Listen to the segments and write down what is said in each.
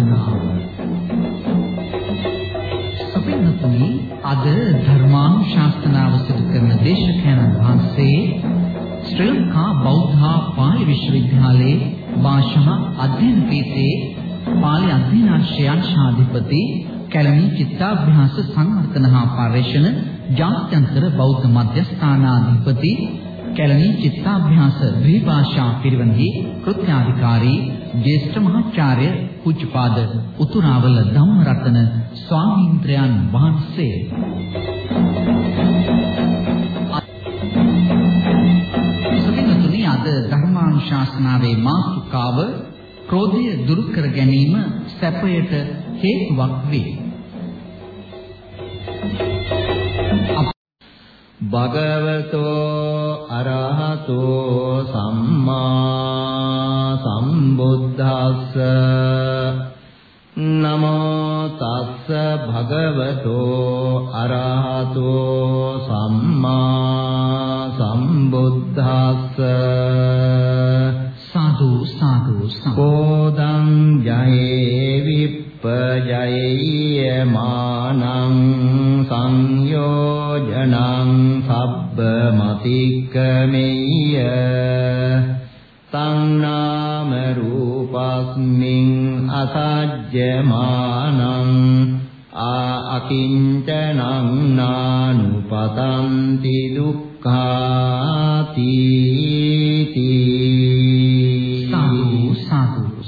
ධර්මානුශාසනාව සපින්නතුනි අද ධර්මානුශාසනාව සිදු කරන දේශකයන් වහන්සේ ශ්‍රී ලංකා බෞද්ධ පාලි විශ්වවිද්‍යාලයේ භාෂා අධ්‍යයන පීඨයේ පාලි අධ්‍යයනාංශය අංශාධිපති කැලණි චිත්තාභ්‍යාස සංවර්ධන හා පරිශන ජාත්‍යන්තර බෞද්ධ මධ්‍යස්ථානාධිපති කැලණි චිත්තාභ්‍යාස ද්විභාෂා පිරිවෙන්හි කෘත්‍යාධිකාරී ජේෂ්ඨ මහාචාර්ය පූජ්‍යපාද උතුරාවල ධම්මරතන ස්වාමීන්ද්‍රයන් වහන්සේ සමිතුනි අද ධර්මානුශාසනාවේ මාතෘකාව ක්‍රෝධය දුරු කර ගැනීම සැපයට හේතුවක් වේ. භගවතෝ අරහතෝ සම්මා සම්බුද්දස්ස නමෝ තස්ස භගවතෝ අරහතෝ සම්මා සම්බුද්දස්ස සාදු සාදු සෝදං ජයේ විප්පජයේ මානං සංයෝජනං සබ්බ මතික්කමෙය්‍ය තං නාම රූපස්මින් අසජ්ජමානං ආ අකිංචනං නානුපතන්ති දුක්ඛාති සාදු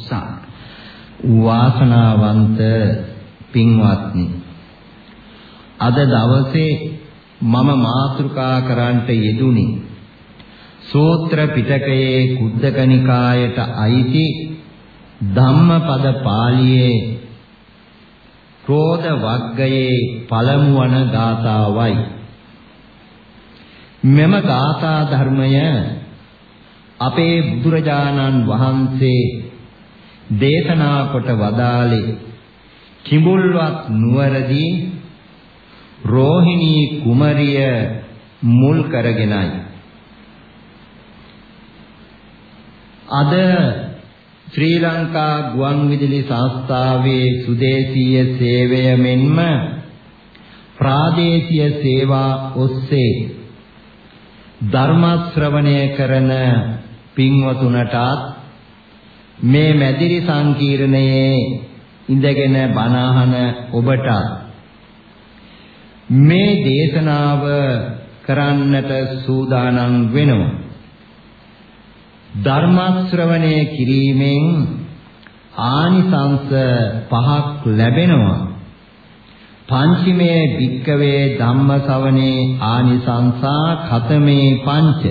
සාදු වාසනාවන්ත පින්වත්නි අද දවසේ මම මාතෘකා කරන්නට යෙදුනි සූත්‍ර පිටකයේ කුද්දකනිකායට අයිති ධම්මපද පාළියේ ක්‍රෝධ වග්ගයේ පළමු වන ගාථාවයි. මෙම ගාථා ධර්මය අපේ බුදුරජාණන් වහන්සේ දේශනා කොට වදාළේ. කිඹුල්වත් නුවරදී රෝහිණී කුමරිය මුල් කරගෙනයි. අද ශ්‍රී ලංකා ගුවන් විදුලි සංස්ථාවේ සුදේශීය සේවය මෙන්ම ප්‍රාදේශීය සේවා ඔස්සේ ධර්ම ශ්‍රවණය කරන පින්වතුන්ටත් මේ මැදිරි සංකීර්ණයේ ඉඳගෙන බණ ඔබට මේ දේශනාව කරන්නට සූදානම් වෙනවා. ධර්ම ශ්‍රවණය කිරීමෙන් ආනිසංස පහක් ලැබෙනවා. පංචමේ භික්කවේ ධම්මසවනේ ආනිසංසා khතමේ පංච.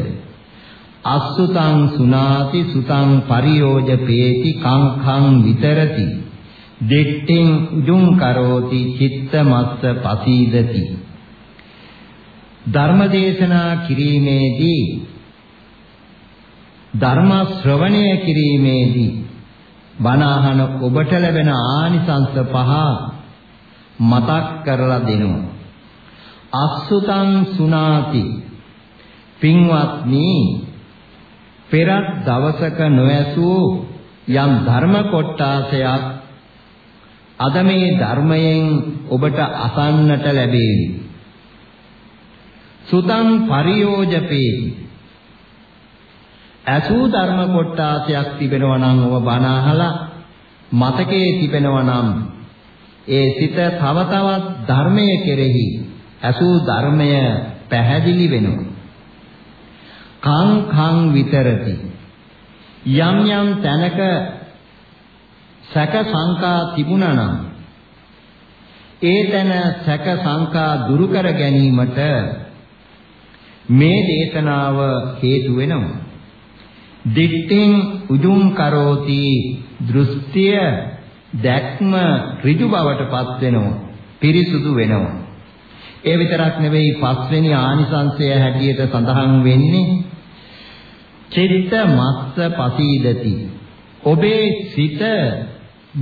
අස්සුතං සුනාති සුතං පරියෝජපේති කංඛං විතරති. දෙට්ටෙන් උජුං කරෝති චිත්තමස්ස පසීදති. ධර්මදේශනා කිරීමේදී ධර්ම ශ්‍රවණය කිරීමේදී බණ ඔබට ලැබෙන ආනිසංස පහ මතක් කරලා දෙනවා අස්සුතං සුනාති. පින්වත්නි පෙරත් දවසක නොඇසූ යම් ධර්ම කොටාසයක් අද මේ ධර්මයෙන් ඔබට අසන්නට ලැබේවි. සුතං පරියෝජපේ ඇසූ ධර්ම කොටාසයක් තිබෙනවා නම් ඔබ බණ අහලා මතකයේ තිබෙනවා නම් ඒ සිත තව තවත් ධර්මයේ කෙරෙහි ඇසූ ධර්මය පැහැදිලි වෙනවා. කං කං විතරති යම් යම් තැනක සැක සංකා තිබුණා නම් ඒ තැන සැක සංකා දුරු කර ගැනීමට මේ දේශනාව හේතු වෙනවා දිට්ඨින් උජුං කරෝති. දෘෂ්ටිය දැක්ම ඍජු බවටපත් වෙනවා. පිරිසුදු වෙනවා. ඒ විතරක් නෙවෙයි පස්වෙනි ආනිසංසය හැටියට සඳහන් වෙන්නේ චිත්ත මස්ස පසීදති. ඔබේ සිත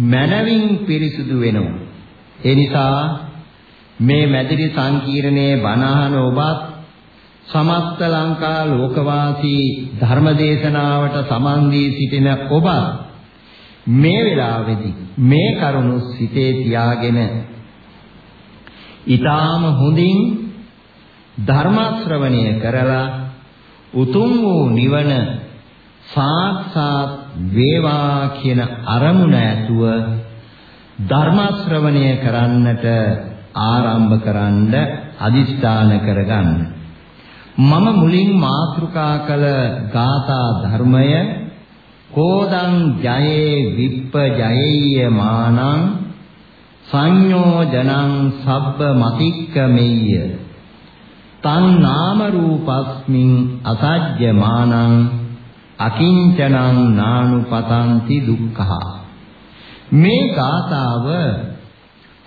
මනවින් පිරිසුදු වෙනවා. ඒ නිසා මේ මැදිරි සංකීර්ණයේ බණහන ඔබත් සමස්ත ලංකා ලෝකවාසී ධර්මදේශනාවට සමන් දී සිටින ඔබ මේ වෙලාවේදී මේ කරුණු සිතේ තියාගෙන ඊටාම හොඳින් ධර්ම ශ්‍රවණය කරලා උතුම් වූ නිවන සාක්ෂාත් වේවා කියන අරමුණ ඇතුව ධර්ම ශ්‍රවණය කරන්නට ආරම්භ කරන්න අදිස්ථාන කරගන්න. මම මුලින් මාතෘකා කළ ගාථා ධර්මය කෝදං ජයේ විප්ප ජයෙය්‍ය මානං සංයෝජනං සබ්බ මතික්කමෙය්‍ය තන් නාම රූපස්මින් අසජ්‍ය මානං අකිංචනං නානුපතಂತಿ දුක්ඛ මේ ගාථාව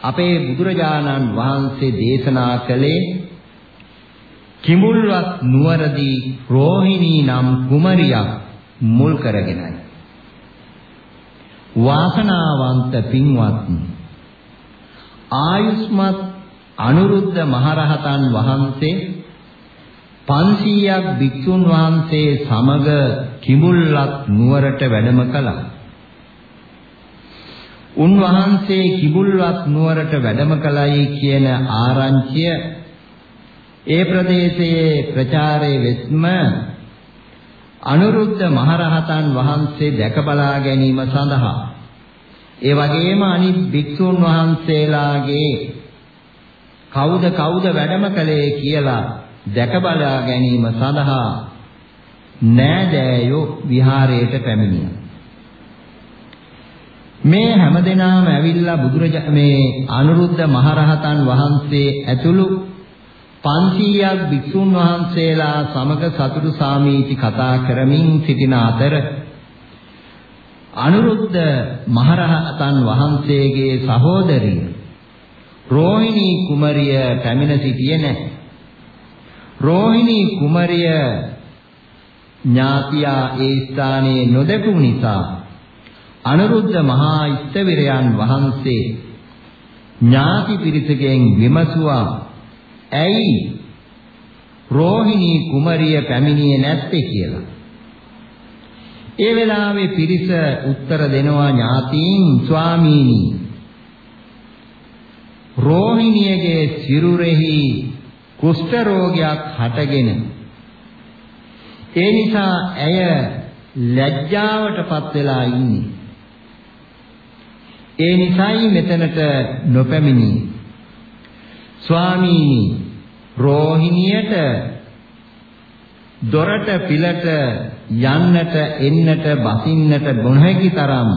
අපේ බුදුරජාණන් වහන්සේ දේශනා කළේ කිඹුල්වත් නුවරදී රෝහිණී නම් කුමරියක් මුල් කරගෙනයි. වාසනාවන්ත පින්වත්නි ආයුෂ්මත් අනුරුද්ධ මහරහතන් වහන්සේ 500ක් භික්ෂුන් වහන්සේ සමග කිඹුල්වත් නුවරට වැඩම කළා. උන්වහන්සේ කිඹුල්වත් නුවරට වැඩම කළයි කියන ආරංචිය ඒ ප්‍රදේශයේ ප්‍රචාරයේ වෙස්ම අනුරුද්ධ මහරහතන් වහන්සේ දැක බලා ගැනීම සඳහා ඒ වගේම අනිත් භික්ෂුන් වහන්සේලාගේ කවුද කවුද වැඩම කළේ කියලා දැක බලා ගැනීම සඳහා නෑදෑයෝ විහාරයට පැමිණියා. මේ හැමදෙනාම ඇවිල්ලා බුදුරජා මේ අනුරුද්ධ මහරහතන් වහන්සේ ඇතුළු 500ක් භික්ෂුන් වහන්සේලා සමග සතුටු සාමීචි කතා කරමින් සිටින අතර අනුරුද්ධ මහරහතන් වහන්සේගේ සහෝදරිය රෝහිණී කුමරිය පැමිණ සිටියේ නැහැ. රෝහිණී කුමරිය ඥාතියා ඒ ස්ථානයේ නොදැකු නිසා අනුරුද්ධ මහා ඉස්තවිරයන් වහන්සේ ඥාති පිරිසගෙන් විමසුවා ඇයි රෝහිණී කුමරිය පැමිණියේ නැත්තේ කියලා. ඒ වෙලාවේ පිරිස උත්තර දෙනවා ඥාතීන් ස්වාමීනි රෝහිණියගේ සිරුරෙහි කුෂ්ඨ රෝගයක් හටගෙන ඒ නිසා ඇය ලැජ්ජාවටපත් වෙලා ඉන්නේ. ඒ නිසයි මෙතනට නොපැමිණි. ස්වාමීනි රෝහිණියට දොරට පිලට යන්නට එන්නට බසින්නට නොහැකි තරම්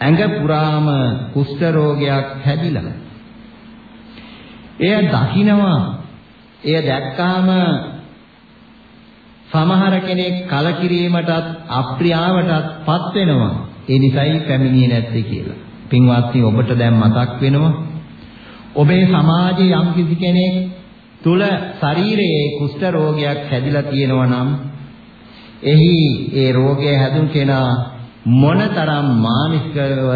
ඇඟ පුරාම කුෂ්ඨ රෝගයක් හැදිලා. එය දකිනවා. එය දැක්කාම සමහර කෙනෙක් කලකිරීමටත් අප්‍රියාවටත් පත් වෙනවා. ඒ නිසයි පැමිණියේ නැත්තේ කියලා. පින්වත්නි ඔබට දැන් මතක් වෙනවා. ඔබේ සමාජයේ යම් කිසි කෙනෙක් තුල ශරීරයේ කුෂ්ඨ රෝගයක් හැදිලා තියෙනවා නම් එහි ඒ රෝගය හැදුන් කෙනා මොනතරම් මානසිකව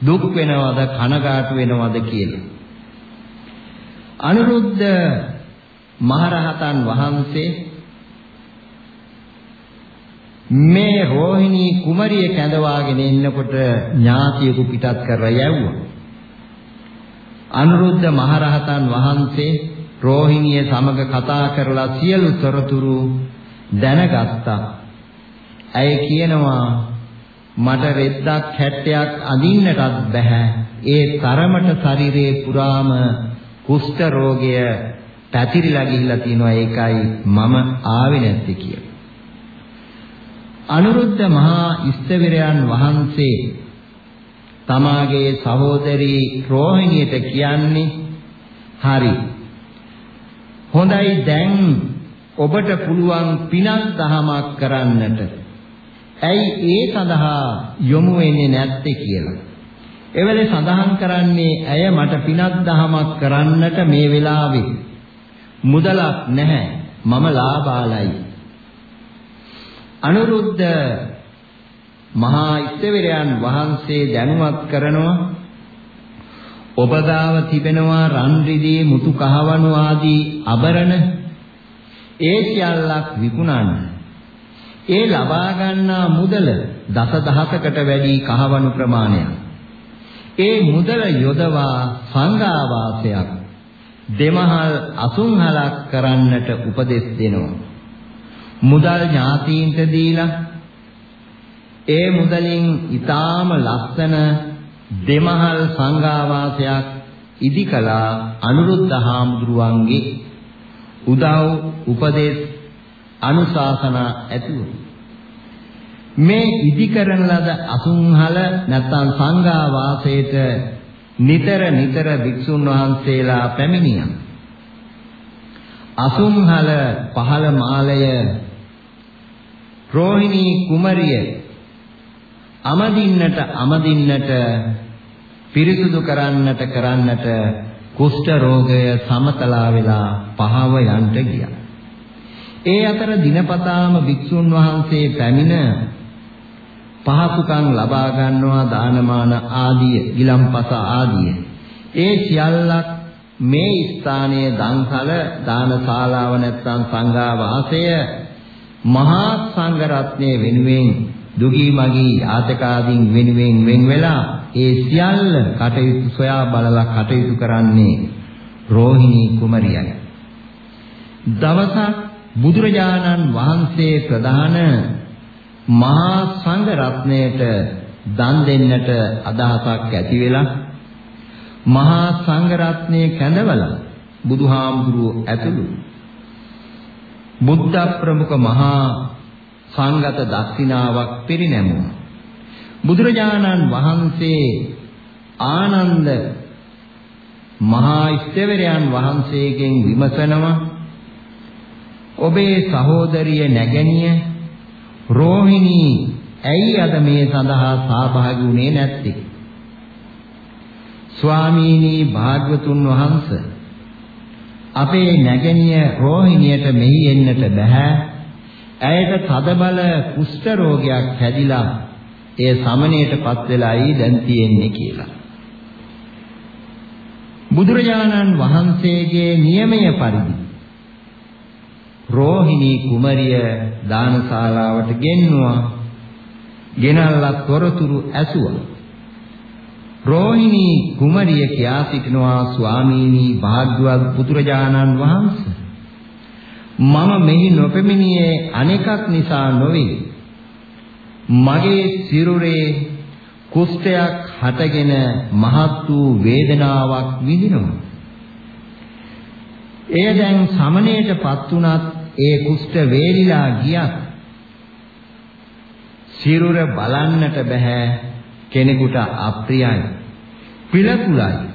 දුක් වෙනවද කනගාටු වෙනවද කියලා. අනුරුද්ධ මහරහතන් වහන්සේ මේ රෝහිණී කුමරිය කැඳවාගෙන ඉන්නකොට ඥාතියෙකු පිටත් කරලා යවුවා. අනුරුද්ධ මහරහතන් වහන්සේ රෝහිණිය සමග කතා කරලා සියලු තොරතුරු දැනගත්තා. ඇය කියනවා මට රෙද්දක් හැට්ටයක් අඳින්නටත් බෑ. ඒ තරමට ශරීරේ පුරාම කුෂ්ඨ රෝගය පැතිරිලා ගිහිල්ලා තියෙනවා ඒකයි මම ආවේ නැත්තේ කියලා. අනුරුද්ධ මහා ඉස්තවිරයන් වහන්සේ තමාගේ සහෝදරී රෝහිණියට කියන්නේ හරි හොඳයි දැන් ඔබට පුළුවන් පිනක් දහමක් කරන්නට. ඇයි ඒ සඳහා යොමු වෙන්නේ නැත්තේ කියලා. එවලේ සඳහන් කරන්නේ ඇය මට පිනක් දහමක් කරන්නට මේ වෙලාවේ මුදලක් නැහැ. මම ලාබාලයි. අනුරුද්ධ මහා ඉස්තවිරයන් වහන්සේ දැනුවත් කරනවා ඔබ ගාව තිබෙනවා රන් රිදී මුතු කහවණු ආදී ආභරණ ඒ සියල්ලක් විකුණන්න. ඒ ලබා ගන්නා මුදල දසදහසකට වැඩි කහවණු ප්‍රමාණයක්. ඒ මුදල යොදවා සංඝාවාසයක් දෙමහල් අසුන්හලක් කරන්නට උපදෙස් දෙනවා. මුදල් ඥාතීන්ට දීලා ඒ මුදලින් ඊටාම ලස්සන දෙමහල් සංඝාවාසයක් ඉදිකලා අනුරුද්ධ හාමුදුරුවන්ගේ උදව් උපදෙස් අනුශාසනා ඇතුව මේ ඉදි කරන ලද අසුන්හල නැත්නම් සංඝා වාසයට නිතර නිතර භික්ෂුන් වහන්සේලා පැමිණියා. අසුන්හල පහළ මාලය රෝහිණී කුමරිය අමදින්නට අමදින්නට පිරිසුදු කරන්නට කරන්නට කුෂ්ඨ රෝගය සමතලා වෙලා පහව යන්ට ගියා. ඒ අතර දිනපතාම භික්ෂුන් වහන්සේ පැමිණ පහසුකම් ලබා ගන්නවා දානමාන ආදිය, ගිලම්පස ආදිය. ඒ සියල්ලක් මේ ස්ථානයේ දන්සල දානශාලාව නැත්නම් සංඝා වාසය මහා සංඝ රත්නයේ වෙනුවෙන් දුගී මගී යාතකාදීන් වෙනුවෙන් වෙන් වෙලා ඒ සියල්ල කටයුතු සොයා බලලා කටයුතු කරන්නේ රෝහිණී කුමරියයි. දවසක් බුදුරජාණන් වහන්සේ ප්‍රධාන මහා සංඝ රත්නයට දන් දෙන්නට අදහසක් ඇති වෙලා මහා සංඝ රත්නයේ කැඳවලා බුදුහාමුදුරුව ඇතුළු බුද්ධ ප්‍රමුඛ මහා සංගත දක්ෂිනාවක් පිරිනැමුවා බුදුරජාණන් වහන්සේ ආනන්ද මහා ඉස්තවරයන් වහන්සේගෙන් විමසනවා ඔබේ සහෝදරිය නැගණිය රෝහිණී ඇයි අද මේ සඳහා සහභාගී වුණේ නැත්තේ? ස්වාමීනි භාග්‍යතුන් වහන්සේ අපේ නැගණිය රෝහිණියට මෙහි එන්නට බෑ. ඇයට තදබල කුෂ්ඨ රෝගයක් හැදිලා ඒ සමනයටපත් වෙලායි දැන් තියෙන්නේ කියලා. බුදුරජාණන් වහන්සේගේ නියමය පරිදි රෝහිණී කුමරිය දානශාලාවට ගෙන්නුවා. ගෙනල්ලා තොරතුරු ඇසුවා. රෝහිණී කුමරිය කියා සිටිනවා ස්වාමීනි භාග්‍යවත් පුදුරජානන් වහන්සේ මම මෙහි නොපෙමිණියේ අනෙකක් නිසා නොවේ. මගේ සිරුරේ කුෂ්ඨයක් හටගෙන මහත් වූ වේදනාවක් විඳිනවා. එය දැන් සමණයටපත් උනත් ඒ කුෂ්ඨ වේලිලා ගියත් සිරුර බලන්නට බෑ කෙනෙකුට අප්‍රියයි පිළකුලයි.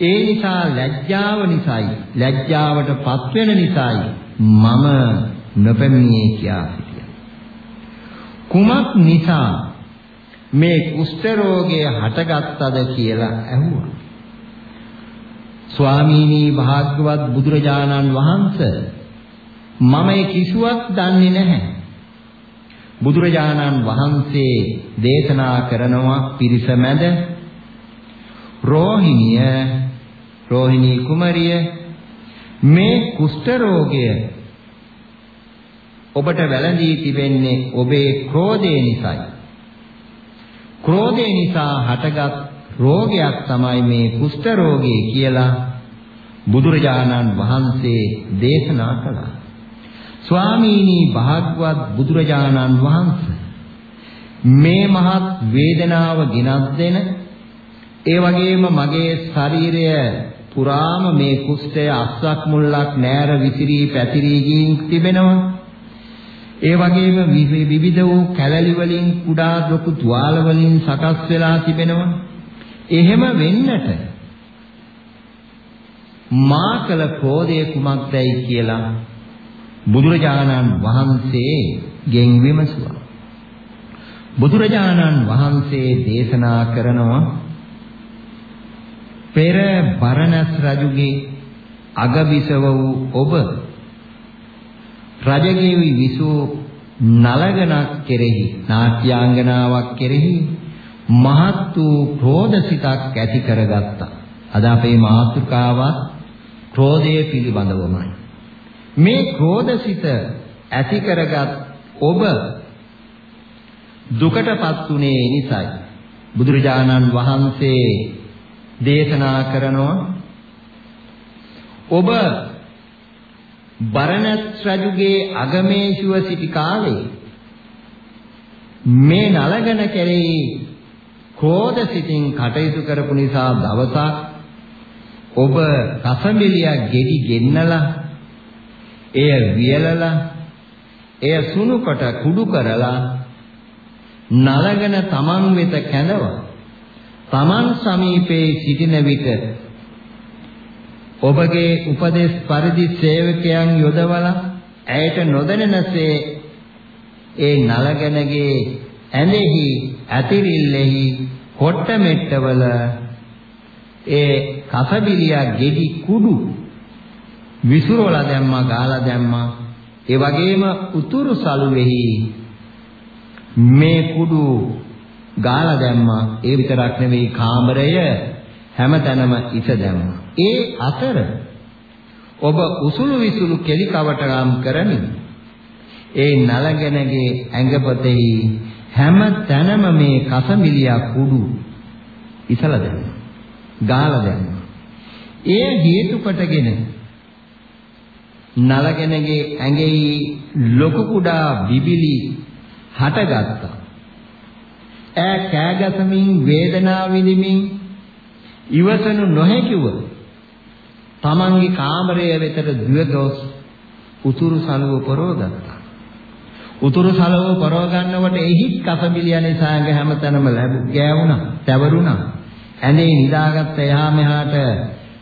ඒ නිසා ලැජ්ජාව නිසායි. ලැජ්ජාවට පත්වෙන නිසායි මම නොපැමිණියේ කියා සිටියා. කුමක් නිසා මේ කුෂ්ඨ රෝගය හටගත්තද කියලා ඇහුවා. ස්වාමීනි භාග්‍යවත් බුදුරජාණන් වහන්සේ මම ඒ කිසිවක් දන්නේ නැහැ. බුදුරජාණන් වහන්සේ දේශනා කරනවා පිරිස මැද රෝහිණිය රෝහිණී කුමරිය මේ කුෂ්ඨ රෝගය ඔබට වැළඳී තිබෙන්නේ ඔබේ ක්‍රෝධය නිසායි. ක්‍රෝධය නිසා හටගත් රෝගයක් තමයි මේ කුෂ්ඨ රෝගය කියලා බුදුරජාණන් වහන්සේ දේශනා කළා. ස්වාමීනි භාග්‍යවත් බුදුරජාණන් වහන්සේ මේ මහත් වේදනාව ගෙනත් දෙන ඒ වගේම මගේ ශරීරය පුරාම මේ කුෂ්ඨය අස්සක් මුල්ලක් නෑර විසිරී පැතිරී ගින් තිබෙනවා ඒ වගේම විවිධ වූ කැලලි වලින් කුඩා ලොකු තුවාල වලින් සකස් වෙලා තිබෙනවා එහෙම වෙන්නට මා කළ ක්‍රෝධය කුමක්දයි කියලා බුදුරජාණන් වහන්සේ ගෙන් විමසුවා. බුදුරජාණන් වහන්සේ දේශනා කරනවා පෙර බරණස් රජුගේ අගබිසව වූ ඔබ රජගෙවි විසූ නලගණක් කෙරෙහි නාට්‍යාංගනාවක් කෙරෙහි මහත් වූ ක්‍රෝධසිතක් ඇති කරගත්තා. අද අපේ මාතෘකාව ක්‍රෝධය පිළිබඳවමයි. මේ ක්‍රෝධසිත ඇති කරගත් ඔබ දුකටපත් උනේ නිසයි. බුදුරජාණන් වහන්සේ දේශනා කරනවා. ඔබ බරණස් රජුගේ අගමේෂුව සිටි කාලේ මේ නලගන කෙරෙහි ක්‍රෝධ සිතින් කටයුතු කරපු නිසා දවසක් ඔබ කසඹිලියක් ගෙඩි ගෙන්නලා එය වියලලා එය සුණු කොට කුඩු කරලා නලගන තමන් වෙත කැඳවා තමන් සමීපේ සිටින විට ඔබගේ උපදේශ පරිදි සේවකයන් යොදවලා ඇයට නොදැනෙනසේ ඒ නලගනගේ ඇඳෙහි ඇතිරිල්ලෙහි කොට්ට මෙට්ටවල ඒ කසබිලියා ගෙඩි කුඩු විසුරවලා දැම්මා ගාලා දැම්මා. ඒ වගේම උතුරු සළුවේහි මේ කුඩු ගාලා දැම්මා ඒ විතරක් නෙවෙයි කාමරය හැමතැනම ඉස දැම්මා ඒ අතර ඔබ උසුළු විසුළු කෙලි කවටම් කරමින් ඒ නලගෙනගේ ඇඟපතෙහි හැම තැනම මේ කසමිලියා කුඩු ඉසලා දැම්මා. ගාලා දැම්මා. ඒ හේතු කොටගෙන නලගෙනගේ ඇඟෙහි ලොකු කුඩා බිබිලි හටගත්තා. ඈ කෑගසමින් වේදනාව විඳිමින් ඉවසනු නොහැකිව තමන්ගේ කාමරය වෙතට දුව ගොස් උතුරු සලුව පරවගත්තා. උතුරු සලුව පරව ගන්නකොට එහි කසබිලියනේ සාංග හැමතැනම ලැබු ගෑවුණා, තැවරුණා. ඇඳේ නිදාගත්ත එහා මෙහාට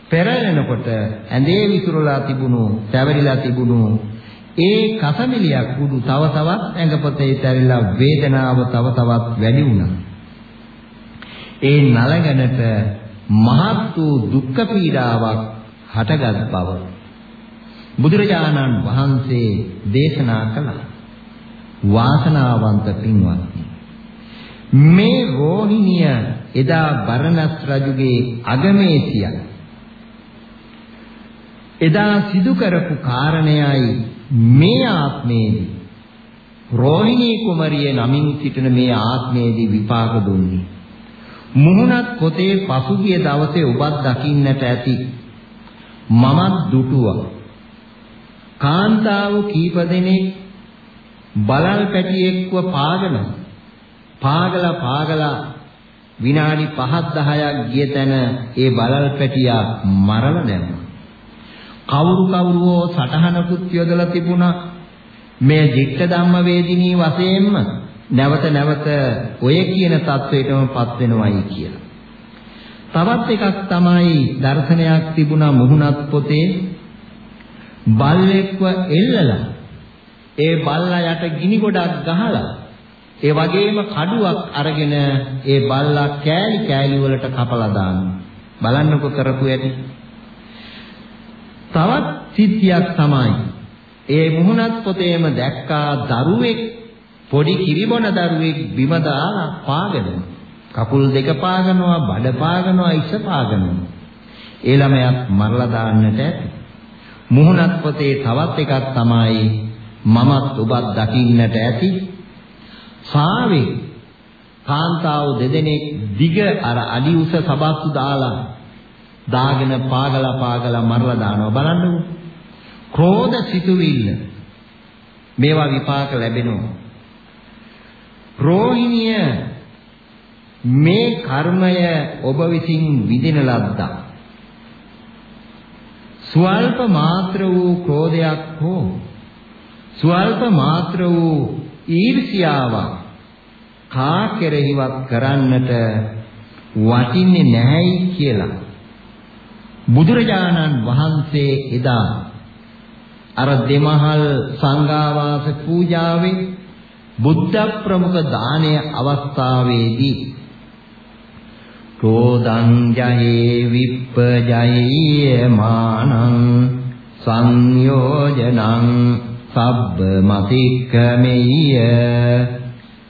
පෙරලෙනකොට ඇඳේ විසිරලා තිබුණු, තැවරිලා තිබුණු ඒ කසබිලියක් කුඩු තව තවත් ඇඟපතේ තැරිලා වේදනාව තව තවත් වැඩි වුණා. ඒ නලගනට මහත් වූ දුක්ඛ පීඩාවක් හටගත් බව බුදුරජාණන් වහන්සේ දේශනා කළා. වාසනාවන්ත පින්වත්නි. මේ රෝහිණිය එදා බරණස් රජුගේ අගමේසියයි. එදා සිදු කරපු කාරණයයි මේ ආත්මයේදී රෝහිණී කුමරිය නමින් සිටින මේ ආත්මයේදී විපාක දුන්නේ. මුහුණත් පොතේ පසුගිය දවසේ ඔබත් දකින්නට ඇති මමත් දුටුවා. කාන්තාව කීප දෙනෙක් බලල් පැටියෙක්ව පාගන පාගලා පාගලා විනාඩි 5ක් 10ක් ගිය තැන ඒ බලල් පැටියා මරලා දැම්මා. කවුරු කවුරුවෝ සටහනකුත් යොදලා තිබුණා. මේ ධිට්ඨ ධම්ම වේදිනී වශයෙන්ම නැවත නැවත ඔය කියන தത്വයටමපත් වෙනවයි කියලා. තවත් එකක් තමයි දර්ශනයක් තිබුණා මුහුණත් පොතේ. බල්ලෙක්ව එල්ලලා ඒ බල්ලා යට ගිනි ගොඩක් ගහලා ඒ වගේම කඩුවක් අරගෙන ඒ බල්ලා කෑලි කෑලි වලට කපලා දානවා. බලන්නකො කරපු ඇති. තවත් සිද්ධියක් තමයි. ඒ මුහුණත් පොතේම දැක්කා දරුවෙක් පොඩි කිරිබොන දරුවෙක් බිම දාලා පාගනවා. කකුල් දෙක පාගනවා බඩ පාගනවා ඉස පාගනවා. ඒ ළමයාත් මරලා දාන්නට ඇති. මුහුණත් පොතේ තවත් එකක් තමයි මමත් ඔබත් දකින්නට ඇති. සාවේ කාන්තාව දෙදෙනෙක් දිග අර අඩි උස සබත්තු දාලා දාගෙන පාගලා පාගලා මරලා දානවා. බලන්නකෝ. ක්‍රෝධ සිතුවිල්ල මේවා විපාක ලැබෙනවා. රෝහිණිය මේ කර්මය ඔබ විසින් විඳින ලද්දා. ස්වල්ප මාත්‍ර වූ ක්‍රෝධයක් හෝ ස්වල්ප මාත්‍ර වූ ඊර්ෂියාවක් කා කෙරෙහිවත් කරන්නට වටින්නේ නැහැයි කියලා. බුදුරජාණන් වහන්සේ එදා අර දෙමහල් සංඝාවාස පූජාවේ බුද්ධ ප්‍රමුඛ දානය අවස්ථාවේදී ක්‍රෝධං ජයේ විප්පජයේ මානං සංයෝජනං සබ්බ මතික්කමෙය්‍ය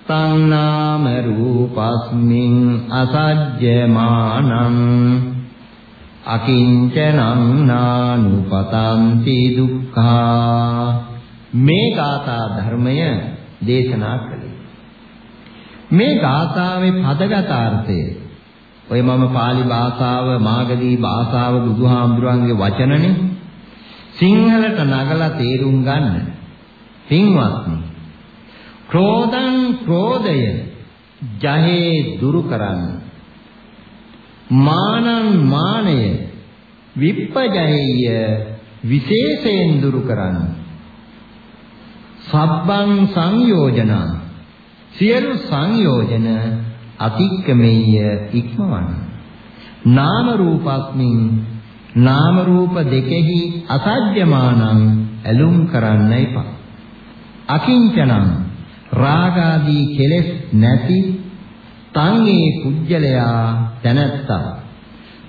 සංනාම රූපස්මින් අසජ්ජමානං අකිංචනං නානුපතಂತಿ දුක්ඛා මේ ගාථා ධර්මය දේශනා කළේ. මේ ගාථාවේ පදගත අර්ථය ඔය මම pāli භාෂාව මාගදී භාෂාව බුදුහාමුදුරන්ගේ වචනනේ සිංහලට නගලා තේරුම් ගන්න. පින්වත්නි ක්‍රෝධං ක්‍රෝධය ජහේ දුරු කරන්න. මානං මානය විප්පජහෙය විශේෂයෙන් දුරු කරන්න. සබ්බං සංයෝජන සියලු සංයෝජන අතික්කමෙය ඉක්මවන්න. නාම රූපස්මින් නාම රූප දෙකෙහි අසජ්ජමානං ඇලුම් කරන්න එපා. අකිංචනං රාගාදී කෙලෙස් නැති තංගේ කුජලයා තනත්තා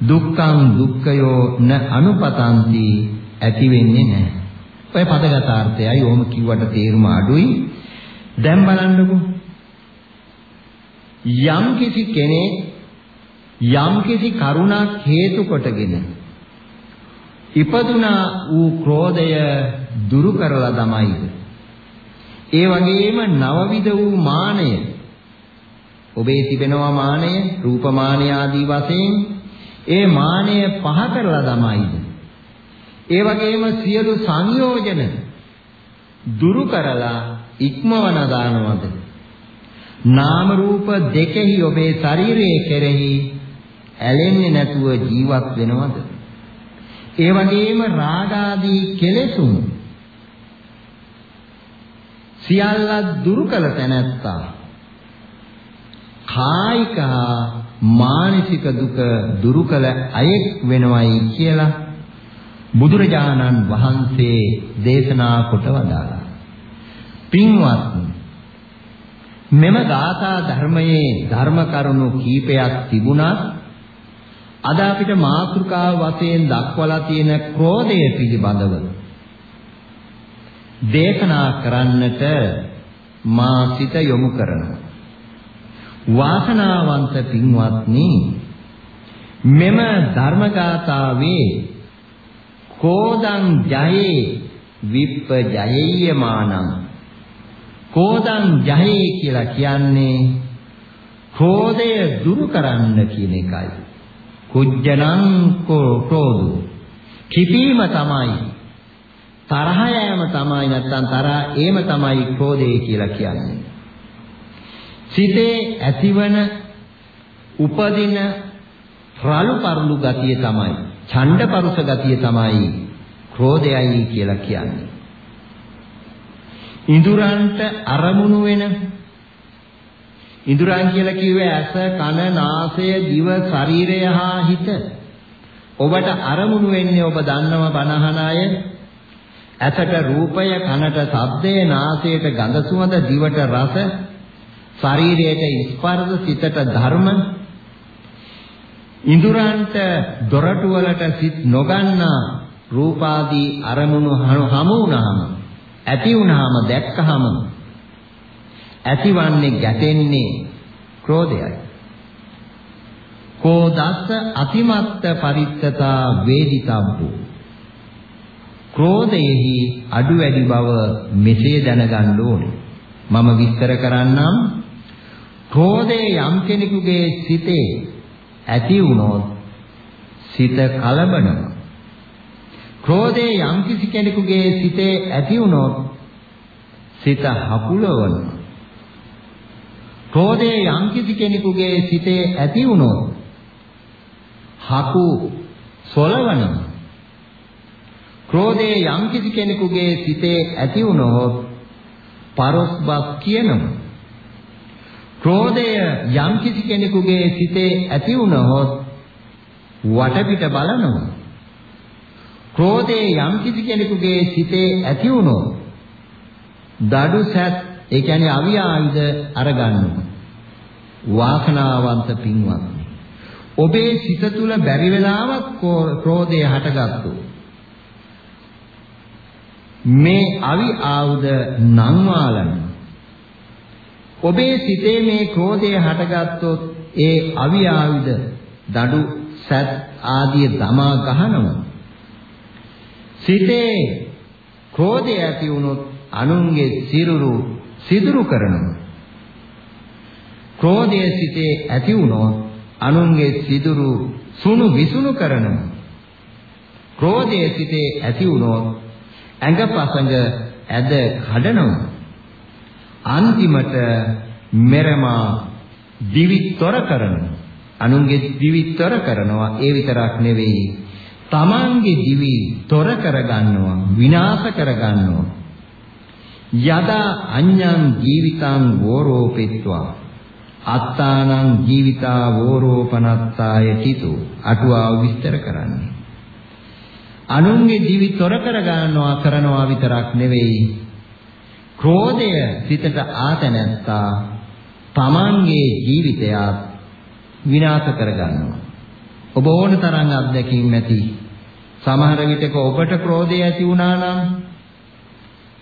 දුක්ඛං දුක්ඛයෝ න අනුපතಂತಿ ඇති වෙන්නේ නැහැ. ඔය පදගතාර්ථයයි ඕම කිව්වට තේරුම අඩුයි. දැන් බලන්නකෝ. යම් කිසි කෙනෙක් යම් කිසි කරුණක් හේතු කොටගෙන ඉපදුනා වූ ක්‍රෝධය දුරු කරලා තමයිද ඒ වගේම නවවිද වූ මානය ඔබේ තිබෙනවා මානය රූපමානය ආදී වශයෙන් ඒ මානය පහ කරලා තමයිද ඒ වගේම සියලු සංයෝජන දුරු කරලා ඉක්මවන දානවද? නාම රූප දෙකෙහි ඔබේ ශරීරයේ කෙරෙහි ඇලෙන්නේ නැතුව ජීවත් වෙනවද? ඒ වගේම රාගාදී කෙලෙසුන් සියල්ල දුරු කළ තැනැත්තා කායික මානසික දුක දුරු කළ අයෙක් වෙනවයි කියලා බුදුරජාණන් වහන්සේ දේශනා කොට වදාළා. පින්වත්නි මෙම ගාථා ධර්මයේ ධර්ම කරුණු කීපයක් තිබුණත් අද අපිට මාතෘකාව වශයෙන් දක්වලා තියෙන ක්‍රෝධය පිළිබඳව දේශනා කරන්නට මා සිත යොමු කරනවා. වාසනාවන්ත පින්වත්නි මෙම ධර්මගාථාවේ කෝදං ජයේ විප්ප ජයෙය්‍යමානං කෝදං ජයේ කියලා කියන්නේ ක්‍රෝධය දුරු කරන්න කියන එකයි. කුජ්ජනං ක්‍රෝධෝ කිපීම තමයි තරහ යෑම තමයි නැත්තම් තරහ ඒම තමයි ක්‍රෝධය කියලා කියන්නේ. සිතේ ඇතිවන උපදින රළු පරළු ගතිය තමයි ඡණ්ඩ පරුස ගතිය තමයි ක්‍රෝධයයි කියලා කියන්නේ. ඉඳුරන්ට අරමුණු වෙන ඉඳුරන් කියලා කිව්වේ ඇස කන නාසය දිව ශරීරය හා හිත. ඔබට අරමුණු වෙන්නේ ඔබ දන්නව බනහන අය. ඇසට රූපය කනට ශබ්දය නාසයට ගඳ සුවඳ දිවට රස. ශරීරයට ස්පර්ශ සිතට ධර්ම ඉඳුරන්ට දොරටු වලට සිත් නොගන්නා රූපාදී අරමුණු හමු වුණාම ඇති වුණාම දැක්කහම ඇතිවන්නේ ගැටෙන්නේ ක්‍රෝධයයි. කෝ දස්ස අතිමත්ත පරිත්තතා වේදිතබ්බෝ. ක්‍රෝධයෙහි අඩු වැඩි බව මෙසේ දැනගන්න ඕනේ. මම විස්තර කරන්නම්. ක්‍රෝධය යම් කෙනෙකුගේ සිතේ ඇති වුණොත් සිත කලබනවා. ක්‍රෝධය යම් කිසි කෙනෙකුගේ සිතේ ඇති වුණොත් සිත හකුලවනවා ක්‍රෝධය යම් කිසි කෙනෙකුගේ සිතේ ඇති වුණොත් හකු සොලවනවා. ක්‍රෝධය යම් කිසි කෙනෙකුගේ සිතේ ඇති වුණොත් පරොස්බස් කියනවා. ක්‍රෝධය යම් කිසි කෙනෙකුගේ සිතේ ඇති වුණොත් වටපිට බලනවා ක්‍රෝධය යම් කිසි කෙනෙකුගේ සිතේ ඇති වුණොත් දඩු සැත් ඒ කියන්නේ අවි ආයුධ අරගන්නවා. වාසනාවන්ත පින්වත්නි. ඔබේ සිත තුළ බැරි වෙලාවක් ක්‍රෝධය හටගත්තු. මේ අවි ආයුධ නංවාලන. ඔබේ සිතේ මේ ක්‍රෝධය හටගත්තොත් ඒ අවි ආයුධ දඩු සත් ආදී දමා ගහනවා. සිතේ ක්‍රෝධය ඇති වුණොත් අනුන්ගේ සිරුරු සිදුරු කරනවා. ක්‍රෝධය සිතේ ඇති වුණොත් අනුන්ගේ සිදුරු සුණු විසුණු කරනවා. ක්‍රෝධය සිතේ ඇති වුණොත් ඇඟපසඟ ඇද කඩනවා. අන්තිමට මෙරමා දිවිතර කරනවා. අනුන්ගේ දිවිතර කරනවා. ඒ විතරක් නෙවෙයි. තමන්ගේ දිවි තොර කරගන්නවා විනාශ කරගන්නවා යදා අඤ්ඤං ජීවිතං වෝරෝපෙත්වා අත්තානං ජීවිතා වෝරෝපනත්තාය තිතු අටුවාව විස්තර කරන්නේ අනුන්ගේ දිවි තොර කරගන්නවා කරනවා විතරක් නෙවෙයි ක්‍රෝධය සිතට ආත නැත්තා තමන්ගේ ජීවිතයත් විනාශ කරගන්නවා ඔබ ඕන තරම් අත්දැකීම් ඇති. සමහර විටක ඔබට ක්‍රෝධය ඇති වුණා නම්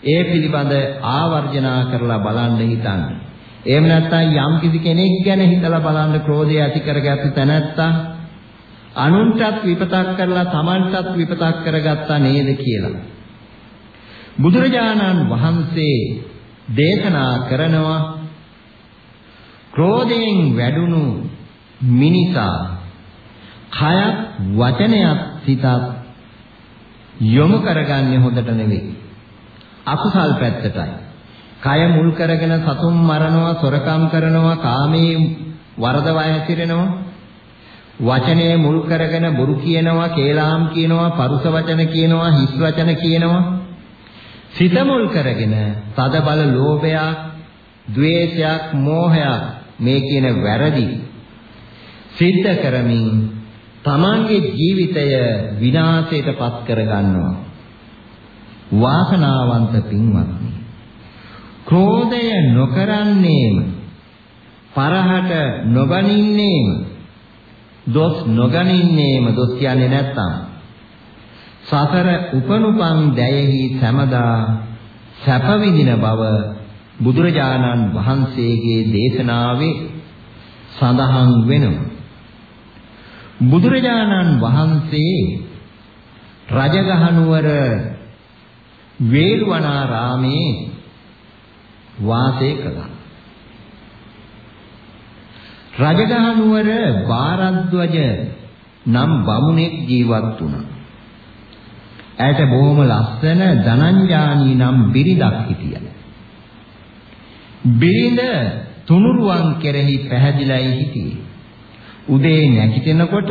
ඒ පිළිබඳ ආවර්ජනා කරලා බලන්න හිතන්න. එහෙම නැත්නම් යම් කිසි කෙනෙක් ගැන හිතලා බලන්න ක්‍රෝධය ඇති කරගත්තු තැනැත්තා අනුන්ටත් විපතක් කරලා Tamanටත් විපතක් කරගත්තා නේද කියලා. බුදුරජාණන් වහන්සේ දේශනා කරනවා ක්‍රෝධයෙන් වැඩුණු මිනිසා කයත් වචනයත් සිතත් යොමු කරගන්නේ හොඳට නෙවෙයි. අකුසල් පැත්තටයි. කය මුල් කරගෙන සතුන් මරනවා, සොරකම් කරනවා, කාමයේ වරදවා ඇතිරෙනවා. වචනය මුල් කරගෙන බොරු කියනවා, කේලාම් කියනවා, පරුස වචන කියනවා, හිස් වචන කියනවා. සිත මුල් කරගෙන තද බල ලෝභයක්, ద్వේෂයක්, මෝහයක් මේ කියන වැරදි සිද්ධ කරමින් තමන්ගේ ජීවිතය විනාශයට පත් කරගන්නවා. වාසනාවන්ත පින්වත්නි. ක්‍රෝධය නොකරන්නේම පරහට නොගනින්නේම දොස් නොගනින්නේම දොස් කියන්නේ නැත්තම් සතර උපනුපං දැයෙහි සමදා සැප විඳින බව බුදුරජාණන් වහන්සේගේ දේශනාවේ සඳහන් වෙනවා බුදුරජාණන් වහන්සේ රජගහනුවර වේළුවනාරාමේ වාසය කළා. රජගහනුවර බාරද්වජ නම් බමුණෙක් ජීවත් වුණා. ඇයට බොහොම ලස්සන ධනංජානී නම් බිරිඳක් හිටියා. බිරිඳ තුනුරුවන් කෙරෙහි පැහැදිලයි හිටියේ. උදේ නැගිටිනකොට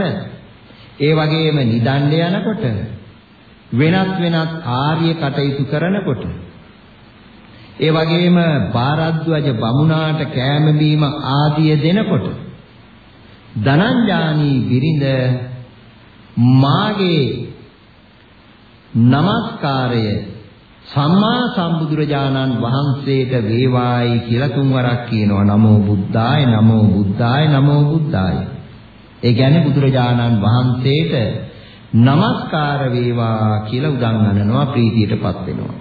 ඒ වගේම නිදන්න යනකොට වෙනත් වෙනත් ආර්ය කටයුතු කරනකොට ඒ වගේම බාරද්වාජ බමුණාට කෑම බීම ආදිය දෙනකොට ධනංජානී බිරිඳ මාගේ නමස්කාරය සම්මා සම්බුදුරජාණන් වහන්සේට වේවායි කියලා තුන්වරක් කියනවා නමෝ බුද්ධාය නමෝ බුද්ධාය නමෝ බුද්ධාය. ඒ කියන්නේ බුදුරජාණන් වහන්සේට නමස්කාර වේවා කියලා උදන් අනනවා ප්‍රීතියටපත් වෙනවා.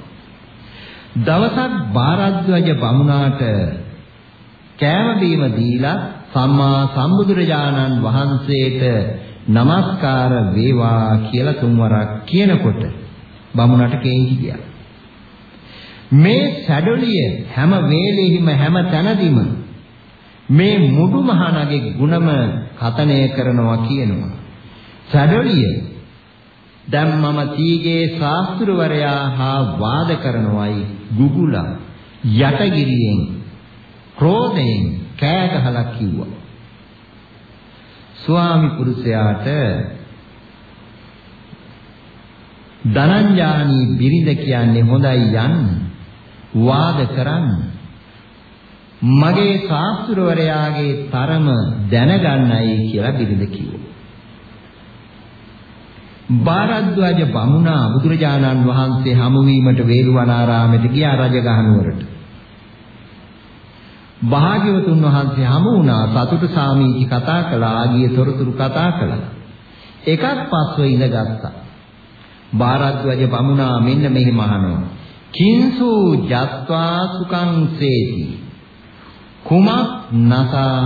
දවසක් බාරද්වජ බමුණාට කෑම බීම දීලා සම්මා සම්බුදුරජාණන් වහන්සේට නමස්කාර වේවා කියලා තුන්වරක් කියනකොට බමුණට කේහි ගියා. මේ සැඩොලිය හැම වේලෙහිම හැම තැනදීම මේ මුඩු මහනගේ ගුණම කතනය කරනවා කියනවා. සැඩොලිය දැන් මම තීගේ ශාස්ත්‍රවරයා හා වාද කරනවායි ගුගුලා යටගිරියෙන් ක්‍රෝධයෙන් කෑ ගහලා කිව්වා. ස්වාමි පුරුෂයාට ධනංජානී බිරිඳ කියන්නේ හොඳයි යන්න වාද කරන්න මගේ ශාස්ත්‍රවරයාගේ තරම දැනගන්නයි කියලා බිරිඳ කිව්වා. බාරද්වාජ බමුණා බුදුරජාණන් වහන්සේ හමු වීමට වේළුවනාරාමයට ගියා රජගහනුවරට. භාග්‍යවතුන් වහන්සේ හමු වුණා සතුට සාමීචි කතා කළා ආගිය තොරතුරු කතා කළා. එකක් පස්ව ඉඳගත්තා. බාරද්වාජ බමුණා මෙන්න මෙහි මහනවා. කිංසු ජත්වා සුකං සේති කුමක් නසා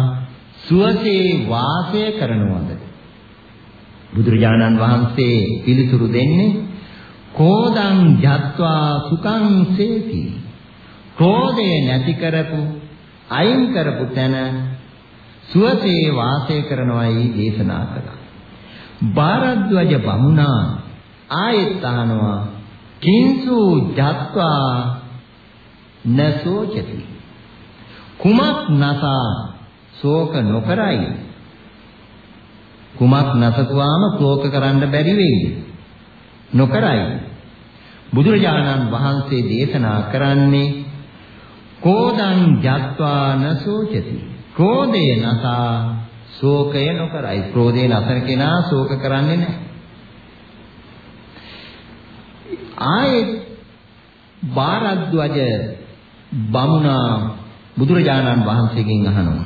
සුවසේ වාසය කරනවද බුදුරජාණන් වහන්සේ පිළිතුරු දෙන්නේ කෝදං ජත්වා සුඛං සේති ක්‍රෝධය නැති කරපු අයින් කරපු තැන සුවසේ වාසය කරනවායි දේශනා කළා. භාරද්වාජ බමුණා ආයෙත් අහනවා කිංසු ජත්වා නසෝචති කුමක් නසා ශෝක නොකරයි කුමක් නැසතුවාම ශෝක කරන්න බැරි වෙයි. නොකරයි. බුදුරජාණන් වහන්සේ දේශනා කරන්නේ කෝදං ජත්වාන සෝචති. ක්‍රෝධය නැසා ශෝකය නොකරයි. ක්‍රෝධය නැසන කෙනා ශෝක කරන්නේ නැහැ. ආයේ බාරද්වජ බමුණා බුදුරජාණන් වහන්සේගෙන් අහනවා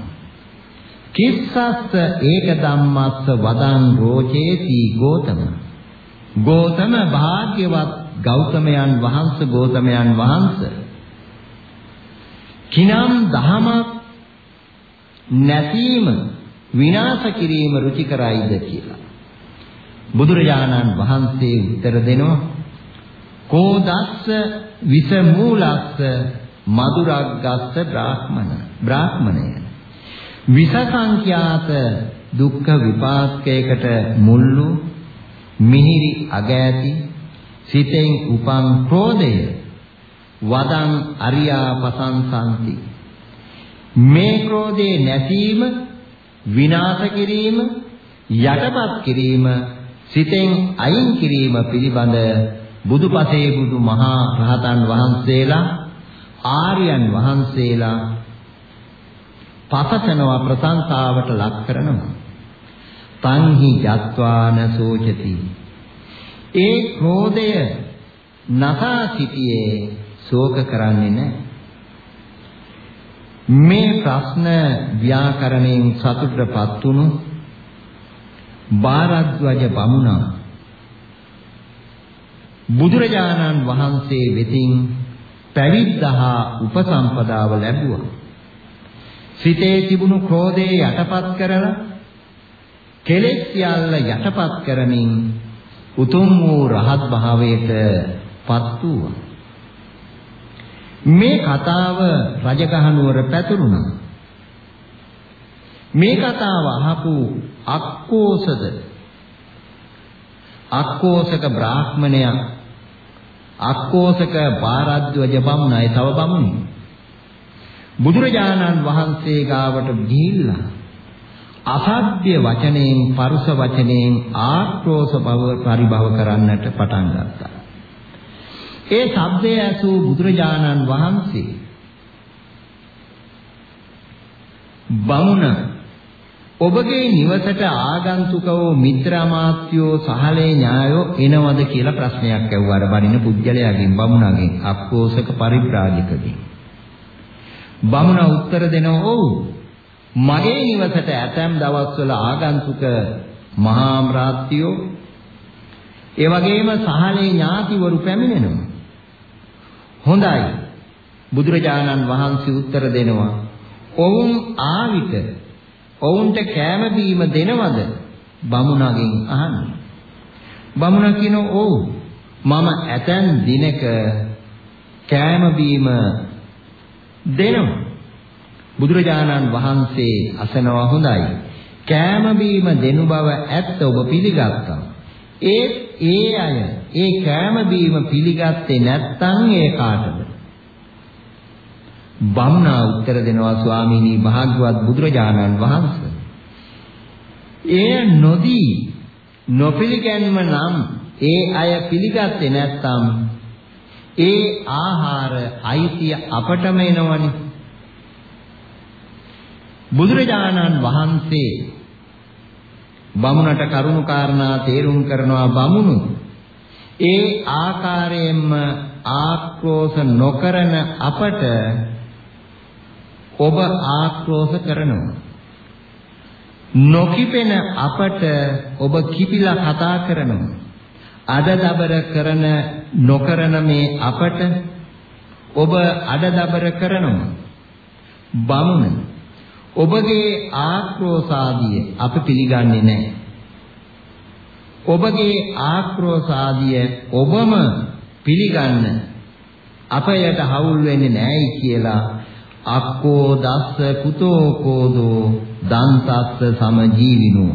කිස්සස්ස ඒක ධම්මස්ස වදං රෝචේති ගෝතම ගෝතම භාග්‍යවත් ගෞතමයන් වහන්සේ ගෝතමයන් වහන්සේ කිනම් දහමක් නැසීම විනාශ කිරීම රුචිකරයිද කියලා. බුදුරජාණන් වහන්සේ උත්තර දෙනවා කෝදස්ස විස මූලස්ස මధుරග්ගස්ස බ්‍රාහ්මණ බ්‍රාහ්මණය. විස සංඛ්‍යාත දුක්ඛ විපාකයකට මුල්ලු මිහිරි අගෑති සිතෙන් උපන් ක්‍රෝධය වදං අරියා පසංසන්ති මේ ක්‍රෝධේ නැසීම විනාශ කිරීම යටපත් කිරීම සිතෙන් අයින් කිරීම පිළිබඳ බුදුපසේ බුදු මහා රහතන් වහන්සේලා ආර්යයන් වහන්සේලා පසසනවා ප්‍රශංසාවට ලක් කරනවා. තන්හි ජත්වාන සෝචති. ඒ ක්‍රෝධය නසා සිටියේ ශෝක කරන්නේ නැහැ. මේ ප්‍රශ්න ව්‍යාකරණයෙන් සතුටටපත් වුණු බාරද්වජ බමුණා බුදුරජාණන් වහන්සේ වෙතින් පැවිද්දහා උපසම්පදාව ලැබුවා. සිතේ තිබුණු ක්‍රෝධය යටපත් කරලා කෙලෙස් සියල්ල යටපත් කරමින් උතුම් වූ රහත් භාවයට පත් වූවා. මේ කතාව රජගහනුවර පැතුරුණා. මේ කතාව අහපු අක්කෝසද අක්කෝසක බ්‍රාහ්මණයා අක්කෝසක බාරද්වජ බමුණයි තව බමුණයි බුදුරජාණන් වහන්සේ ගාවට ගිහිල්ලා අසභ්‍ය වචනයෙන් පරුස වචනයෙන් ආක්‍රෝෂ බව පරිභව කරන්නට පටන් ගත්තා. ඒ ශබ්දය ඇසූ බුදුරජාණන් වහන්සේ බමුණ ඔබගේ නිවසට ආගන්තුකව මිත්‍රාමාත්‍යෝ සහලේ ඥායෝ එනවද කියලා ප්‍රශ්නයක් ඇහුවා අර බණින පුජ්‍යලයාගෙන් බමුණගෙන් අක්කෝසක පරිබ්‍රාජකගෙන්. බමුණ උත්තර දෙනවා ඔව් මගේ නිවසට ඇතැම් දවස්වල ආගන්තුක මහා අම්රාත්‍යෝ ඒ වගේම සහලේ ඥාතිවරු පැමිණෙනවා. හොඳයි බුදුරජාණන් වහන්සේ උත්තර දෙනවා ඔවුන් ආවිත ඔවුන්ට කෑම බීම දෙනවද බමුණගෙන් අහන්නේ බමුණ කියනවා ඔව් මම ඇතැම් දිනක කෑම බීම දෙනවා. බුදුරජාණන් වහන්සේ අසනවා හොඳයි. කෑම බීම දෙනු බව ඇත්ත ඔබ පිළිගත්තා. ඒ ඒ අය ඒ කෑම බීම පිළිගත්තේ නැත්නම් ඒ කාටද? බමුණා උත්තර දෙනවා ස්වාමීනි භාග්‍යවත් බුදුරජාණන් වහන්සේ. එය නොදී නොපිළිගැන්ම නම් ඒ අය පිළිගත්තේ නැත්නම් ඒ ආහාර අයිතිය අපටම එනවනේ. බුදුරජාණන් වහන්සේ බමුණට කරුණු කාරණා තේරුම් කරනවා බමුණු. ඒ ආකාරයෙන්ම ආක්‍රෝෂ නොකරන අපට ඔබ ආක්‍රෝෂ කරනවා. නොකිපෙන අපට ඔබ කිපිලා කතා කරනවා. අඩදබර කරන නොකරන මේ අපට ඔබ අඩදබර කරනවා. බමුණ ඔබගේ ආක්‍රෝසාදිය අප පිළිගන්නේ නැහැ. ඔබගේ ආක්‍රෝසාදිය ඔබම පිළිගන්න අපයට හවුල් වෙන්නේ නැහැයි කියලා අක්කෝ දස්ස කුතෝ කෝදෝ දන්තස්ස සමජීවිනෝ.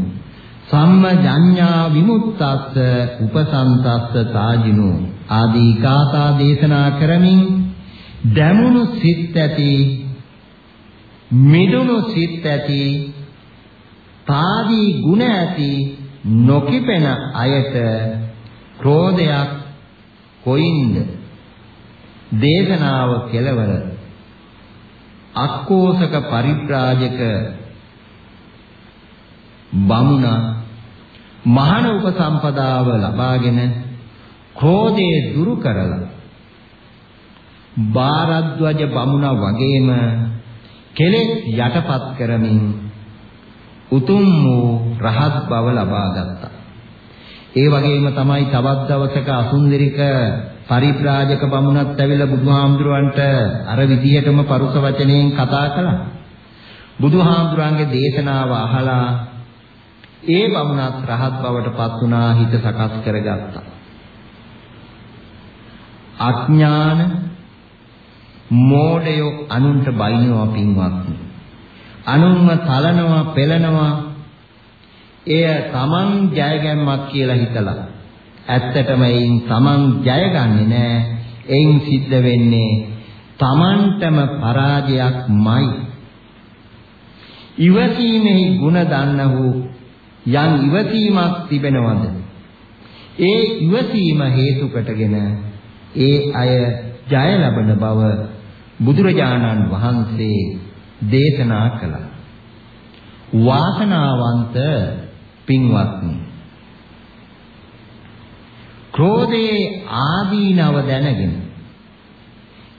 සම්මජඤ්ඤා විමුක්තස්ස උපසන්තස්ස තාජිනෝ. ආදී ගාථා දේශනා කරමින් දැමුණු සිත් ඇති මිදුණු සිත් ඇති තාදී ගුණ ඇති නොකිපෙන අයට ක්‍රෝධයක් කොයින්ද? දේශනාව කෙලවර. අක්කෝසක පරිත්‍රාජක බමුණා මහාන උපසම්පදාව ලබාගෙන ක්‍රෝධය දුරු කරලා බාරද්වජ බමුණා වගේම කෙලෙස් යටපත් කරමින් උතුම් වූ රහත් බව ලබා ගත්තා. ඒ වගේම තමයි තවත් දවසක අසුන්දරික පරිබ්‍රාජක බමුණත් ඇවිල්ලා බුදුහාමුදුරන්ට අර විදිහටම පරුස වචනයෙන් කතා කළා. බුදුහාමුදුරන්ගේ දේශනාව අහලා ඒ බමුණත් රහත් බවට පත් වුණා හිත සකස් කරගත්තා. අඥාන මෝඩයෝ අනුන්ට බයිනවා පින්වත්නි. අනුන්ව තලනවා පෙලනවා එය තමන් ජයගැම්මක් කියලා හිතලා ඇත්තටම එයින් තමන් ජයගන්නේ නැහැ. එයින් සිද්ධ වෙන්නේ තමන්ටම පරාජයක්මයි. ඉවසීමෙහි ಗುಣ දන්නහු යම් ඉවසීමක් තිබෙනවද? ඒ ඉවසීම හේතු කොටගෙන ඒ අය ජය ලබන බව බුදුරජාණන් වහන්සේ දේශනා කළා. වාසනාවන්ත පින්වත්නි ක්‍රෝධයේ ආදීනව දැනගෙන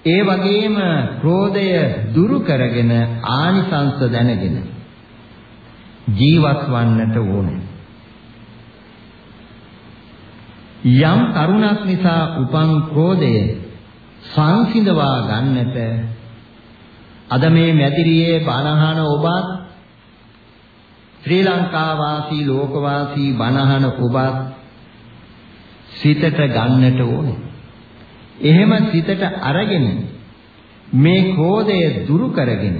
ඒ වගේම ක්‍රෝධය දුරු කරගෙන ආනිසංස දැනගෙන ජීවත් වන්නට ඕනේ. යම් කරුණක් නිසා උපන් ක්‍රෝධය සංසිඳවා ගන්නට අද මේ මැදිරියේ බණහන ඔබත් ශ්‍රී ලංකා වාසී ලෝක වාසී බණහන ඔබත් සිතට ගන්නට ඕනේ. එහෙම සිතට අරගෙන මේ ක්‍රෝධය දුරු කරගෙන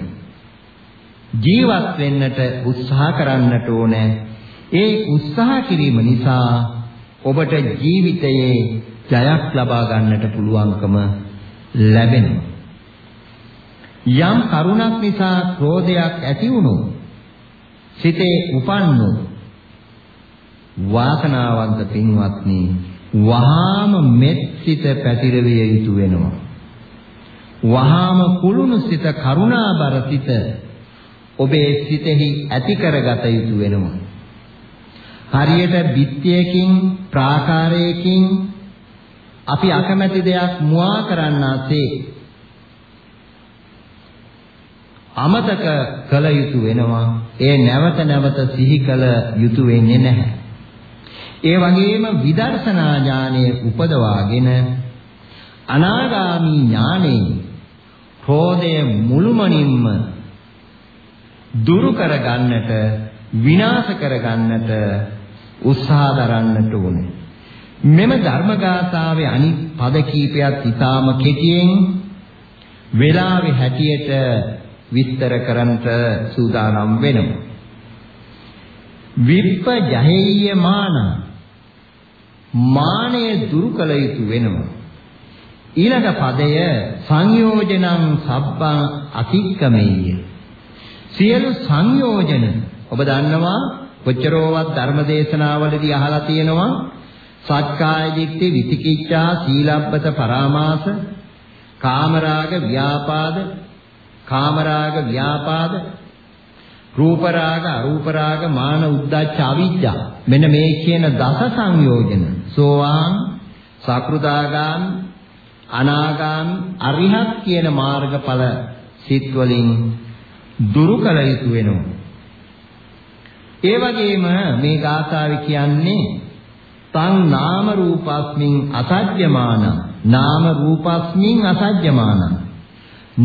ජීවත් වෙන්නට උත්සාහ කරන්නට ඕනේ. ඒ උත්සාහ කිරීම නිසා ඔබට ජීවිතයේ ජයක් ලබා ගන්නට පුළුවන්කම ලැබෙනවා. යම් කරුණක් නිසා ක්‍රෝධයක් ඇති වුණොත් සිතේ උපන්නොත් වාසනාවන්ත පින්වත්නි වහාම මෙත් සිත පැතිරවිය යුතු වෙනවා. වහාම කුළුණු සිත කරුණාබර සිත ඔබේ සිතෙහි ඇති කරගත යුතු වෙනවා. හරියට බිත්තියකින් ප්‍රාකාරයකින් අපි අකමැති දෙයක් මුවා කරන්නාසේ අමතක කළ යුතු වෙනවා. ඒ නැවත නැවත සිහි කළ යුතු වෙන්නේ නැහැ. ඒ වගේම විදර්ශනා ඥානය උපදවාගෙන අනාගාමී ඥානෙන් ක්‍රෝධය මුළුමනින්ම දුරු කරගන්නට විනාශ කරගන්නට උත්සාහ දරන්නට ඕනේ. මෙම ධර්මගාථාවේ අනිත් පද කීපයක් ඊටාම කෙටියෙන් වේලාවේ හැටියට විස්තර කරන්නට සූදානම් වෙනවා. විප්ප ජහෙය්‍ය මානා මානය දුරු කළ යුතු වෙනවා. ඊළඟ පදය සංයෝජනං සබ්බං අතික්කමෙය්‍ය. සියලු සංයෝජන ඔබ දන්නවා කොච්චරවත් ධර්මදේශනාවලදී අහලා තියෙනවා සක්කාය දිට්ඨි විතිකිච්ඡා සීලබ්බත පරාමාස කාමරාග ව්‍යාපාද කාමරාග ව්‍යාපාද රූප රාග අරූප රාග මාන උද්දච්ච අවිජ්ජා. මෙන්න මේ කියන දස සංයෝජන. සෝවාන් සකෘදාගාම අනාගාම අරිහත් කියන මාර්ගඵල සිත් වලින් දුරු කළ යුතු වෙනවා. ඒ වගේම මේ ගාථාවේ කියන්නේ තං නාම රූපස්මින් අසජ්ජමාන නාම රූපස්මින් අසජ්ජමාන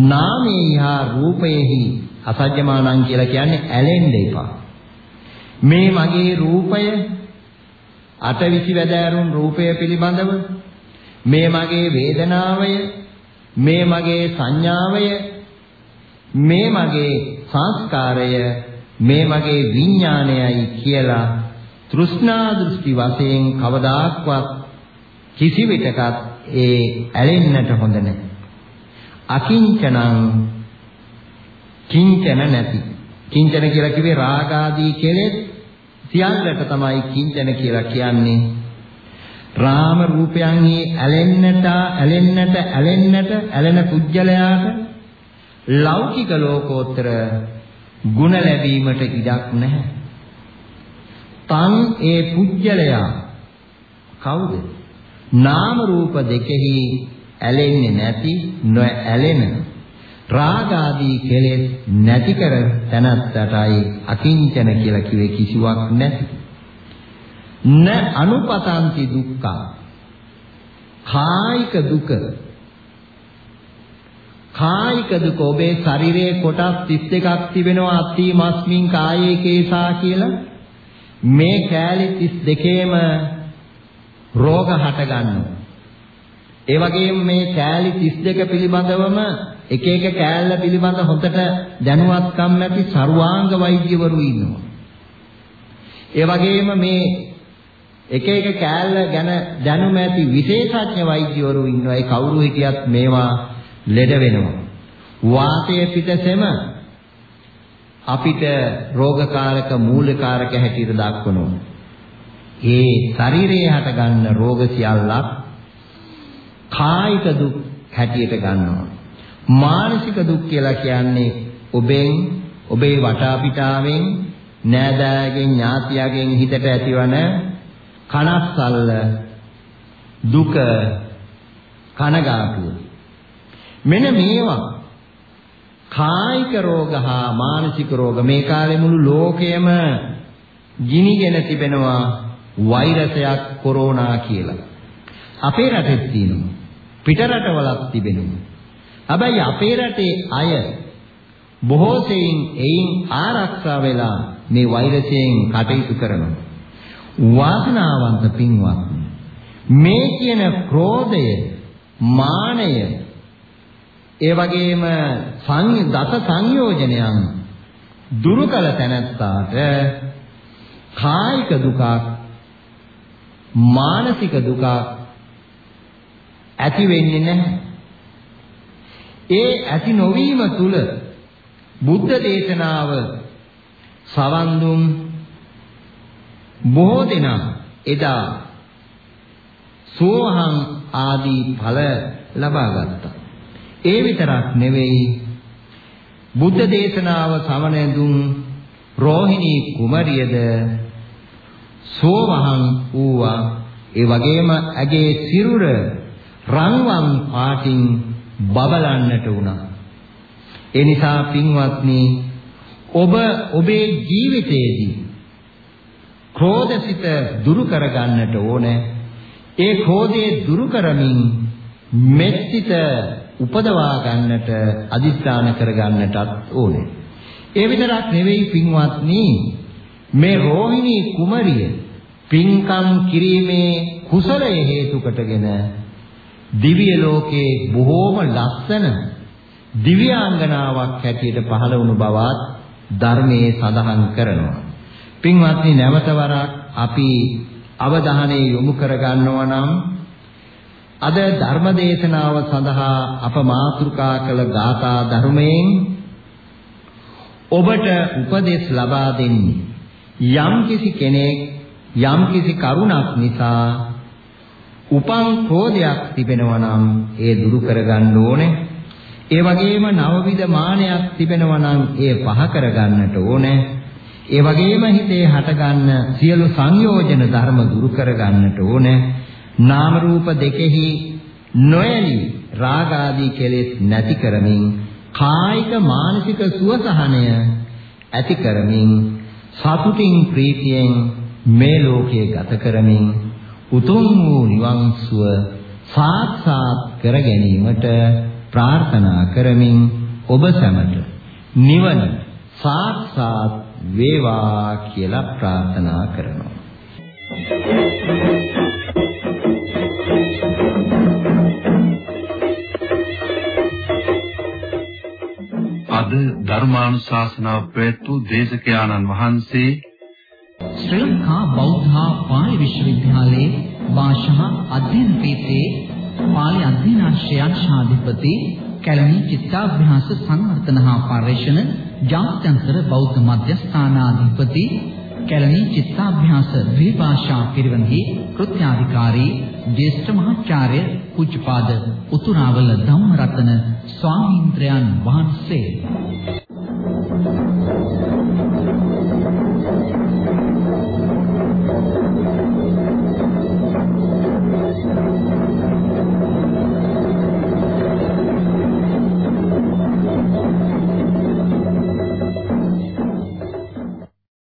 නාමේහා රූපේහි අසජ්ජමානං කියලා කියන්නේ ඇලෙන්න එපා. මේ මගේ රූපය අටවිසි වැදෑරුම් රූපය පිළිබඳව මේ මගේ වේදනාවය මේ මගේ සංඥාවය මේ මගේ සංස්කාරය මේ මගේ විඥානයයි කියලා තෘෂ්ණා දෘෂ්ටි වශයෙන් කවදාක්වත් කිසි විටකත් ඒ ඇලෙන්නට හොඳ නැහැ. අකිංචනං කිංචන නැති. කිංචන කියලා කිව්වේ රාග ආදී කෙලෙස් සියල්ලට තමයි කිංචන කියලා කියන්නේ. රාම රූපයන්හි ඇලෙන්නට ඇලෙන්නට ඇලෙන්නට ඇලෙන කුජලයාට ලෞකික ලෝකෝත්තර ගුණ ලැබීමට ඉඩක් නැහැ. තන් ඒ පුජ්‍යලයා. කවුද? නාම රූප දෙකෙහි ඇලෙන්නේ නැති නොඇලෙන රාග ආදී කෙලෙස් නැති කර තනත්තටයි අකිංචන කියලා කිව්වේ කිසිවක් නැති. න අනුපතන්ති දුක්ඛ. කායික දුක. කායික දුක ඔබේ ශරීරයේ කොටස් 31ක් තිබෙනවා. අත්ති මස්මින් කායේ කේසා කියලා. මේ කෑලි 32ේම රෝග හට ගන්නවා ඒ වගේම මේ කෑලි 32 පිළිබඳවම එක එක කෑල්ල පිළිබඳ හොඳට දැනුවත්කම් ඇති ਸਰවාංග වෛද්‍යවරු ඉන්නවා. ඒ වගේම මේ එක එක කෑල්ල ගැන දැනුම ඇති විශේෂඥ වෛද්‍යවරු ඉන්නවා. ඒ කවුරු හිටියත් මේවා ලෙඩ වෙනවා. වාතයේ පිටසෙම අපිට රෝගකාරක මූලකාරක හැටියට දක්වනවා. ඒ ශරීරයේ හටගන්න රෝග සියල්ලක් කායික දුක් හැටියට ගන්නවා. මානසික දුක් කියලා කියන්නේ ඔබෙන් ඔබේ වටාපිටාවෙන් නෑදෑයගෙන් ඥාතියගෙන් හිතට ඇතිවන කනස්සල්ල දුක කනගාටුව මෙන්න මේවා කායික රෝග හා මානසික රෝග මේ කාලේ මුළු ලෝකයම ගිනිගෙන තිබෙනවා වෛරසයක් කොරෝනා කියලා. අපේ රටෙත් තියෙනවා. පිට රටවලත් තිබෙනවා. හැබැයි අපේ රටේ අය බොහෝ සෙයින් එයින් ආරක්ෂා වෙලා මේ වෛරසයෙන් කටයුතු කරනවා. වාසනාවන්ත පින්වත් මේ කියන ක්‍රෝධය මානය ඒ වගේම දස සංයෝජනයන් දුරු කළ තැනැත්තාට කායික දුකක් මානසික දුකක් ඇති වෙන්නේ නැහැ ඒ ඇති නොවීම තුල බුද්ධ දේශනාව සවන් දුන් බොහෝ දෙනා එදා සෝහං ආදී ඵල ලබා ගත්තා. ඒ විතරක් නෙවෙයි බුද්ධ දේශනාව සමන දුන් රෝහිණී කුමරියද සෝවහං වූවා ඒ වගේම ඇගේ සිරුර රන්වන් පාටින් බබලන්නට වුණා. ඒ නිසා පින්වත්නි ඔබ ඔබේ ජීවිතයේදී ක්‍රෝධසිත දුරු කරගන්නට ඕනේ. ඒ ක්‍රෝධය දුරු කරමින් මෙත්සිත උපදවා ගන්නට අදිස්ථාන කරගන්නටත් ඕනේ. ඒ විතරක් නෙවෙයි පින්වත්නි මේ රෝහිණී කුමරිය පින්කම් කිරීමේ කුසලය හේතු කොටගෙන දිව්‍ය ලෝකේ බොහෝම ලස්සන දිව්‍යාංගනාවක් හැටියට පහළ වුණු බවත් ධර්මයේ සඳහන් කරනවා. පින්වත්නි නැවත වරක් අපි අවධානය යොමු කරගන්නවා නම් අද ධර්ම දේශනාව සඳහා අප මාතෘකා කළ ගාථා ධර්මයෙන් ඔබට උපදෙස් ලබා දෙන්නේ යම් කිසි කෙනෙක් යම් කිසි කරුණක් නිසා උපං ක්‍රෝධයක් තිබෙනවා නම් ඒ දුරු කරගන්න ඕනේ. ඒ වගේම නවවිධ මානයක් තිබෙනවා නම් ඒ පහ කරගන්නට ඕනේ. ඒ වගේම හිතේ හටගන්න සියලු සංයෝජන ධර්ම දුරු කරගන්නට ඕනේ. නාම රූප දෙකෙහි නොයලි රාග ආදී කෙලෙස් නැති කරමින් කායික මානසික සුවසහනය ඇති කරමින් සතුටින් ප්‍රීතියෙන් මේ ලෝකයේ ගත කරමින් උතුම් වූ නිවන් සුව සාක්ෂාත් කර ගැනීමට ප්‍රාර්ථනා කරමින් ඔබ සැමට නිවන සාක්ෂාත් වේවා කියලා ප්‍රාර්ථනා කරනවා. ධර්මානුශාසනාව ප්‍රේතු දේශකයාණන් වහන්සේ ශ්‍රී ලංකා බෞද්ධ පාලි විශ්වවිද්‍යාලයේ භාෂා අධ්‍යයන පීඨයේ පාලි අධ්‍යයනාංශයන් ශාධිපති කැලණි චිත්තාභ්‍යාස සංවර්ධන හා පර්යේෂණ ජාත්‍යන්තර බෞද්ධ මධ්‍යස්ථානාධිපති කැලණි චිත්තාභ්‍යාස ද්විභාෂා පිරිවෙනෙහි කෘත්‍යාධිකාරී ජේෂ්ඨ මහාචාර්ය පූජ්‍යපාද උතුරාවල ධම්මරතන ස්වාමීන්ද්‍රයන් වහන්සේ